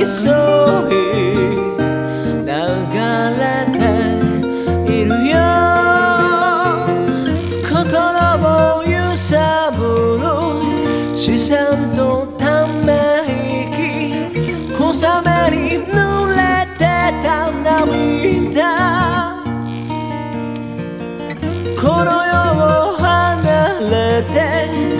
に沿流れているよ。心を揺さぶる自然とため息小雨に濡れてた涙。この世を離れて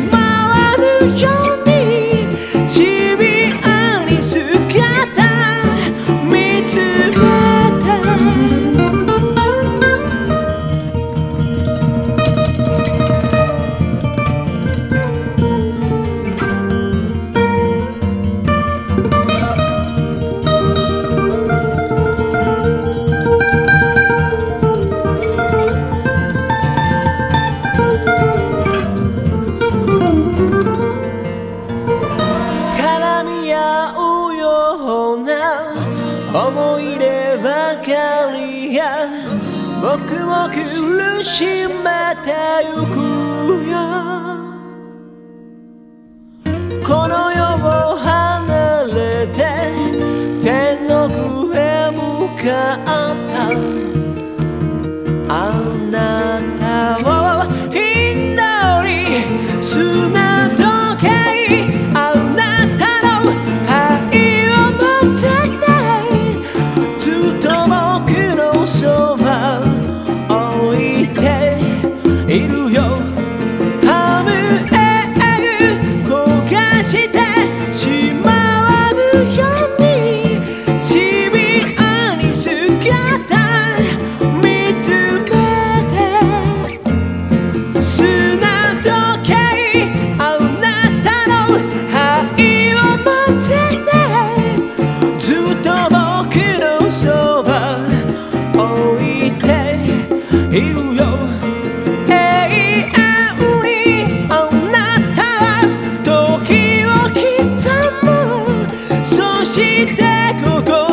が僕を苦しめてゆくよ。この世を離れて天国へ向かった。あなたを祈り so いるよ。永遠にあなたは時を刻む。そしてここ